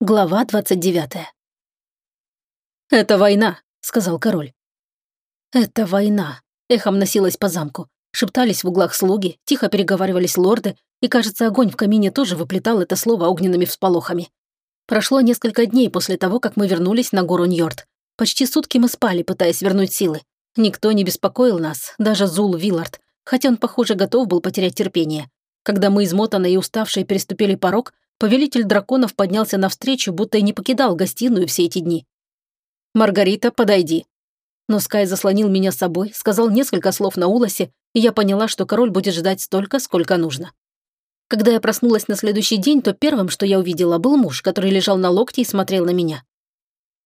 Глава 29. «Это война», — сказал король. «Это война», — эхом носилась по замку. Шептались в углах слуги, тихо переговаривались лорды, и, кажется, огонь в камине тоже выплетал это слово огненными всполохами. Прошло несколько дней после того, как мы вернулись на гору Ньорд. Почти сутки мы спали, пытаясь вернуть силы. Никто не беспокоил нас, даже Зул Виллард, хотя он, похоже, готов был потерять терпение. Когда мы, измотанные и уставшие, переступили порог, Повелитель драконов поднялся навстречу, будто и не покидал гостиную все эти дни. «Маргарита, подойди». Но Скай заслонил меня с собой, сказал несколько слов на улосе, и я поняла, что король будет ждать столько, сколько нужно. Когда я проснулась на следующий день, то первым, что я увидела, был муж, который лежал на локте и смотрел на меня.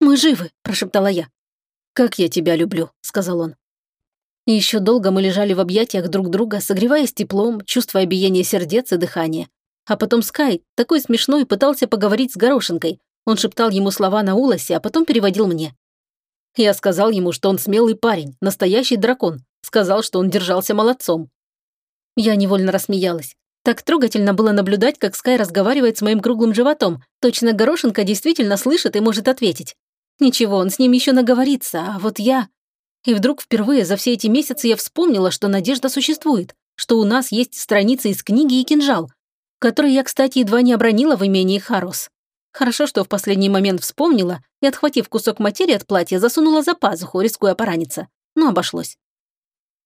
«Мы живы», – прошептала я. «Как я тебя люблю», – сказал он. И еще долго мы лежали в объятиях друг друга, согреваясь теплом, чувствуя биение сердец и дыхание. А потом Скай, такой смешной, пытался поговорить с Горошинкой. Он шептал ему слова на улосе, а потом переводил мне. Я сказал ему, что он смелый парень, настоящий дракон. Сказал, что он держался молодцом. Я невольно рассмеялась. Так трогательно было наблюдать, как Скай разговаривает с моим круглым животом. Точно Горошинка действительно слышит и может ответить. Ничего, он с ним еще наговорится, а вот я... И вдруг впервые за все эти месяцы я вспомнила, что надежда существует, что у нас есть страницы из книги и кинжал, который я, кстати, едва не обронила в имении Харус. Хорошо, что в последний момент вспомнила и, отхватив кусок материи от платья, засунула за пазуху, рискуя пораниться. Но обошлось.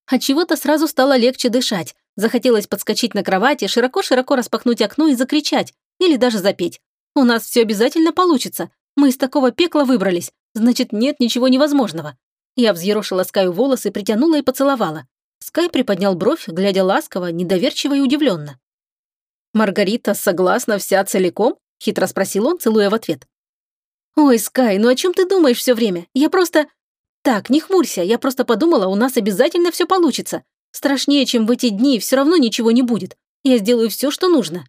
От чего-то сразу стало легче дышать. Захотелось подскочить на кровати, широко-широко распахнуть окно и закричать. Или даже запеть. У нас все обязательно получится. Мы из такого пекла выбрались. Значит, нет ничего невозможного. Я взъерошила Скаю волосы, притянула и поцеловала. Скай приподнял бровь, глядя ласково, недоверчиво и удивленно. «Маргарита согласна вся целиком?» – хитро спросил он, целуя в ответ. «Ой, Скай, ну о чем ты думаешь все время? Я просто...» «Так, не хмурься, я просто подумала, у нас обязательно все получится. Страшнее, чем в эти дни, все равно ничего не будет. Я сделаю все, что нужно».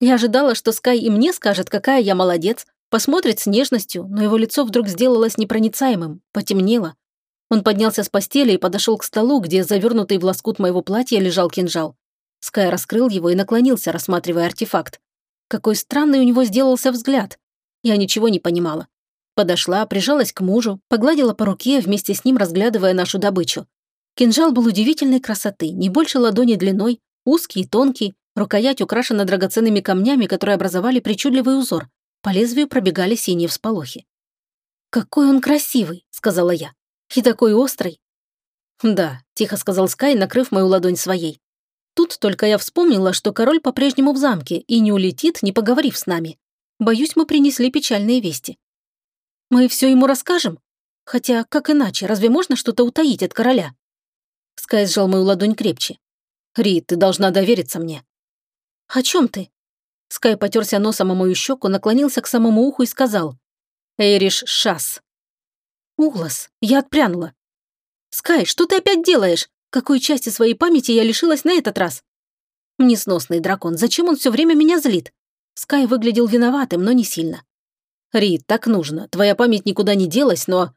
Я ожидала, что Скай и мне скажет, какая я молодец, посмотрит с нежностью, но его лицо вдруг сделалось непроницаемым, потемнело. Он поднялся с постели и подошел к столу, где, завернутый в лоскут моего платья, лежал кинжал. Скай раскрыл его и наклонился, рассматривая артефакт. Какой странный у него сделался взгляд. Я ничего не понимала. Подошла, прижалась к мужу, погладила по руке, вместе с ним разглядывая нашу добычу. Кинжал был удивительной красоты, не больше ладони длиной, узкий тонкий, рукоять украшена драгоценными камнями, которые образовали причудливый узор. По лезвию пробегали синие всполохи. «Какой он красивый!» — сказала я. «И такой острый!» «Да», — тихо сказал Скай, накрыв мою ладонь своей. Тут только я вспомнила, что король по-прежнему в замке и не улетит, не поговорив с нами. Боюсь, мы принесли печальные вести. Мы все ему расскажем? Хотя, как иначе, разве можно что-то утаить от короля? Скай сжал мою ладонь крепче. Рид, ты должна довериться мне. О чем ты? Скай потерся носом о мою щеку, наклонился к самому уху и сказал. Эйриш Шас. Углас, я отпрянула. Скай, что ты опять делаешь? Какой части своей памяти я лишилась на этот раз? Несносный дракон, зачем он все время меня злит? Скай выглядел виноватым, но не сильно. Рид, так нужно. Твоя память никуда не делась, но...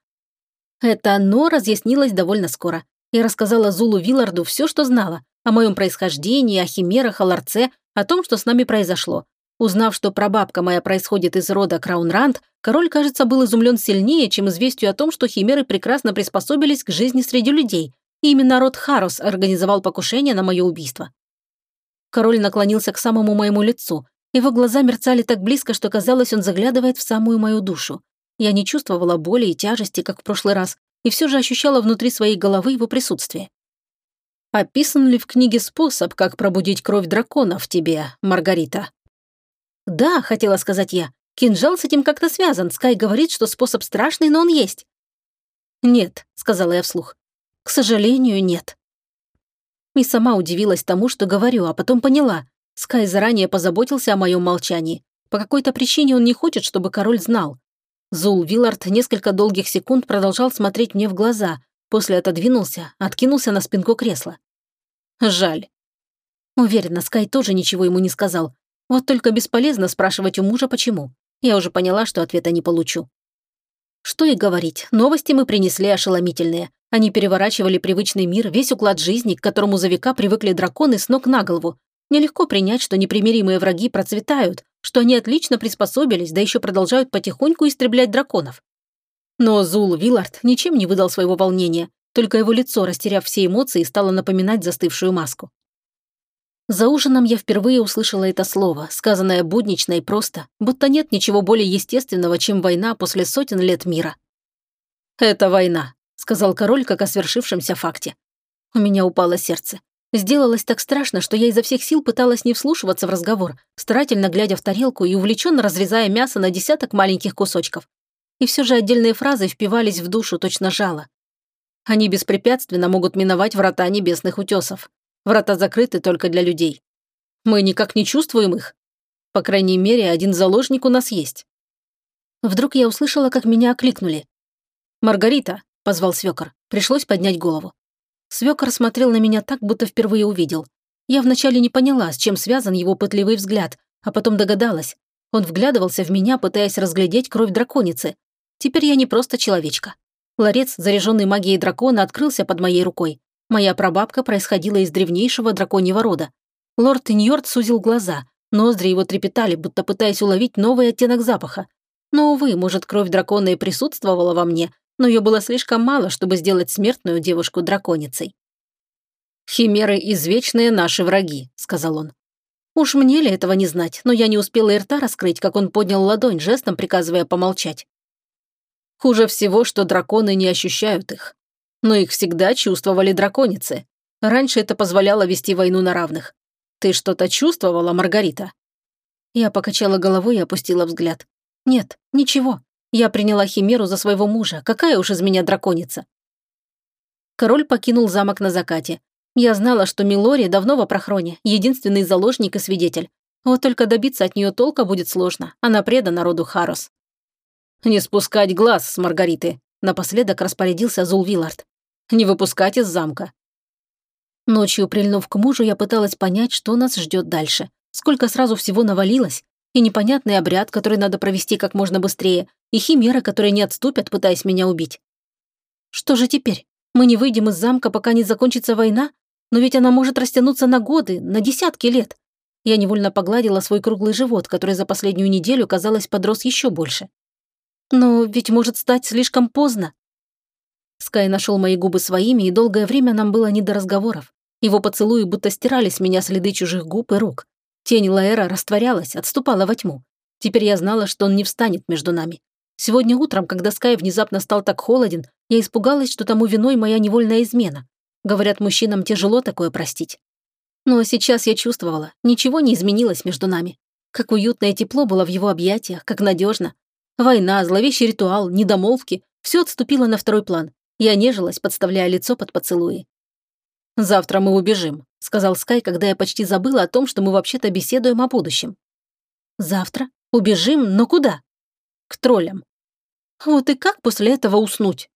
Это «но» разъяснилось довольно скоро. Я рассказала Зулу Вилларду все, что знала. О моем происхождении, о химерах, о ларце, о том, что с нами произошло. Узнав, что прабабка моя происходит из рода Краунранд, король, кажется, был изумлен сильнее, чем известию о том, что химеры прекрасно приспособились к жизни среди людей, именно род Харос организовал покушение на мое убийство. Король наклонился к самому моему лицу. Его глаза мерцали так близко, что казалось, он заглядывает в самую мою душу. Я не чувствовала боли и тяжести, как в прошлый раз, и все же ощущала внутри своей головы его присутствие. «Описан ли в книге способ, как пробудить кровь дракона в тебе, Маргарита?» «Да», — хотела сказать я. «Кинжал с этим как-то связан. Скай говорит, что способ страшный, но он есть». «Нет», — сказала я вслух. Сожалению, нет. И сама удивилась тому, что говорю, а потом поняла. Скай заранее позаботился о моем молчании. По какой-то причине он не хочет, чтобы король знал. Зул Виллард несколько долгих секунд продолжал смотреть мне в глаза, после отодвинулся, откинулся на спинку кресла. Жаль. Уверена, Скай тоже ничего ему не сказал. Вот только бесполезно спрашивать у мужа, почему. Я уже поняла, что ответа не получу. Что и говорить, новости мы принесли ошеломительные. Они переворачивали привычный мир, весь уклад жизни, к которому за века привыкли драконы с ног на голову. Нелегко принять, что непримиримые враги процветают, что они отлично приспособились, да еще продолжают потихоньку истреблять драконов. Но Зул Виллард ничем не выдал своего волнения, только его лицо, растеряв все эмоции, стало напоминать застывшую маску. За ужином я впервые услышала это слово, сказанное буднично и просто, будто нет ничего более естественного, чем война после сотен лет мира. «Это война», — сказал король, как о свершившемся факте. У меня упало сердце. Сделалось так страшно, что я изо всех сил пыталась не вслушиваться в разговор, старательно глядя в тарелку и увлеченно разрезая мясо на десяток маленьких кусочков. И все же отдельные фразы впивались в душу точно жало. Они беспрепятственно могут миновать врата небесных утесов. Врата закрыты только для людей. Мы никак не чувствуем их. По крайней мере, один заложник у нас есть. Вдруг я услышала, как меня окликнули. «Маргарита», — позвал свекор. Пришлось поднять голову. Свекор смотрел на меня так, будто впервые увидел. Я вначале не поняла, с чем связан его пытливый взгляд, а потом догадалась. Он вглядывался в меня, пытаясь разглядеть кровь драконицы. Теперь я не просто человечка. Ларец, заряженный магией дракона, открылся под моей рукой. Моя прабабка происходила из древнейшего драконьего рода. Лорд Ньорд сузил глаза, ноздри его трепетали, будто пытаясь уловить новый оттенок запаха. Но, увы, может, кровь дракона и присутствовала во мне, но ее было слишком мало, чтобы сделать смертную девушку драконицей. «Химеры – извечные наши враги», – сказал он. Уж мне ли этого не знать, но я не успела и рта раскрыть, как он поднял ладонь, жестом приказывая помолчать. Хуже всего, что драконы не ощущают их но их всегда чувствовали драконицы. Раньше это позволяло вести войну на равных. Ты что-то чувствовала, Маргарита?» Я покачала головой и опустила взгляд. «Нет, ничего. Я приняла Химеру за своего мужа. Какая уж из меня драконица?» Король покинул замок на закате. Я знала, что Милори давно в опрохроне, единственный заложник и свидетель. Вот только добиться от нее толка будет сложно. Она предана роду Харос. «Не спускать глаз с Маргариты», — напоследок распорядился Зул Виллард. Не выпускать из замка. Ночью, прильнув к мужу, я пыталась понять, что нас ждет дальше. Сколько сразу всего навалилось. И непонятный обряд, который надо провести как можно быстрее, и химеры, которые не отступят, пытаясь меня убить. Что же теперь? Мы не выйдем из замка, пока не закончится война? Но ведь она может растянуться на годы, на десятки лет. Я невольно погладила свой круглый живот, который за последнюю неделю, казалось, подрос еще больше. Но ведь может стать слишком поздно. Скай нашел мои губы своими, и долгое время нам было не до разговоров. Его поцелуи будто стирали с меня следы чужих губ и рук. Тень Лаэра растворялась, отступала во тьму. Теперь я знала, что он не встанет между нами. Сегодня утром, когда Скай внезапно стал так холоден, я испугалась, что тому виной моя невольная измена. Говорят, мужчинам тяжело такое простить. Но сейчас я чувствовала, ничего не изменилось между нами. Как уютное тепло было в его объятиях, как надежно. Война, зловещий ритуал, недомолвки – все отступило на второй план. Я нежилась, подставляя лицо под поцелуи. «Завтра мы убежим», — сказал Скай, когда я почти забыла о том, что мы вообще-то беседуем о будущем. «Завтра? Убежим? Но куда?» «К троллям». «Вот и как после этого уснуть?»